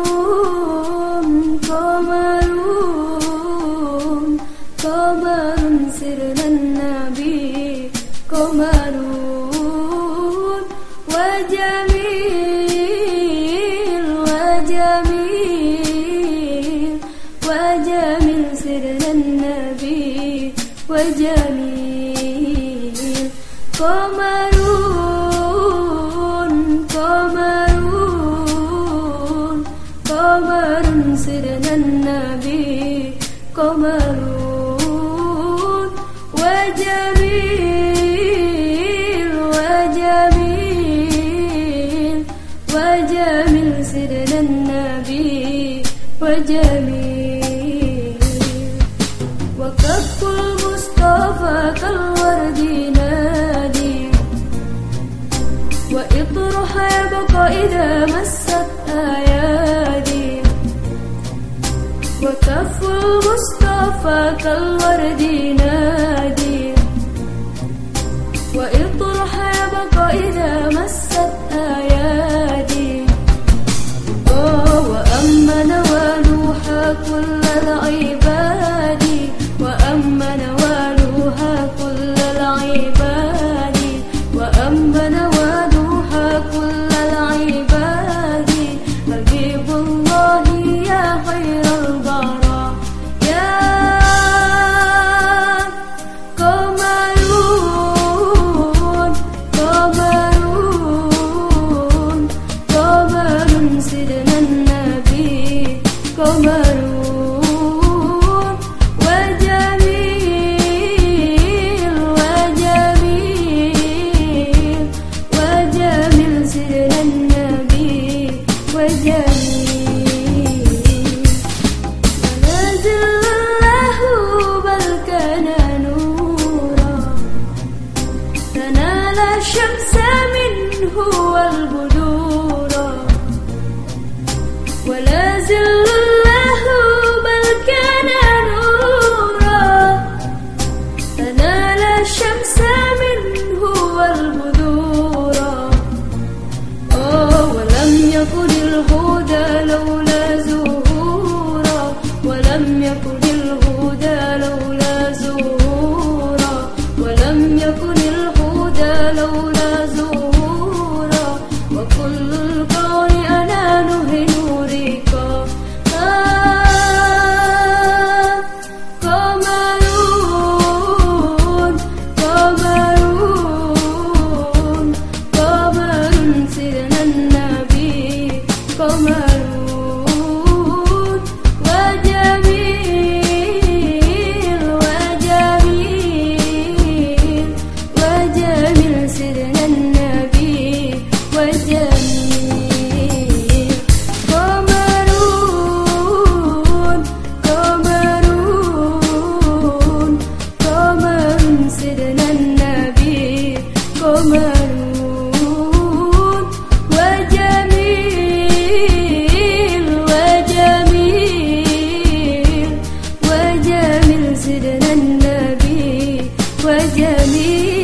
قمرون قمرون قمر سرنا النبي قمرون وجميل وجميل وجميل سرنا النبي وجميل قمرون قمرون وجميل وجميل وجميل سرنا النبي وجميل. وكف المصطفى كالورد نادي. وإطرح يبقى إذا مست وكف المصطفى كالورد نادي. وإطرح يبقى إذا مست أيادي. وأما نوالوها كل العباد وأما نوالوها كل العباد وأما نوالوها كل العباد حبيب الله الشمس منه والبدورا ولا زل الله بل كان نورا تنال الشمس منه والبدورا آه ولم يكن 我的路。النبي وجميل قمر النبي. قمر سيدنا النبي وجميل.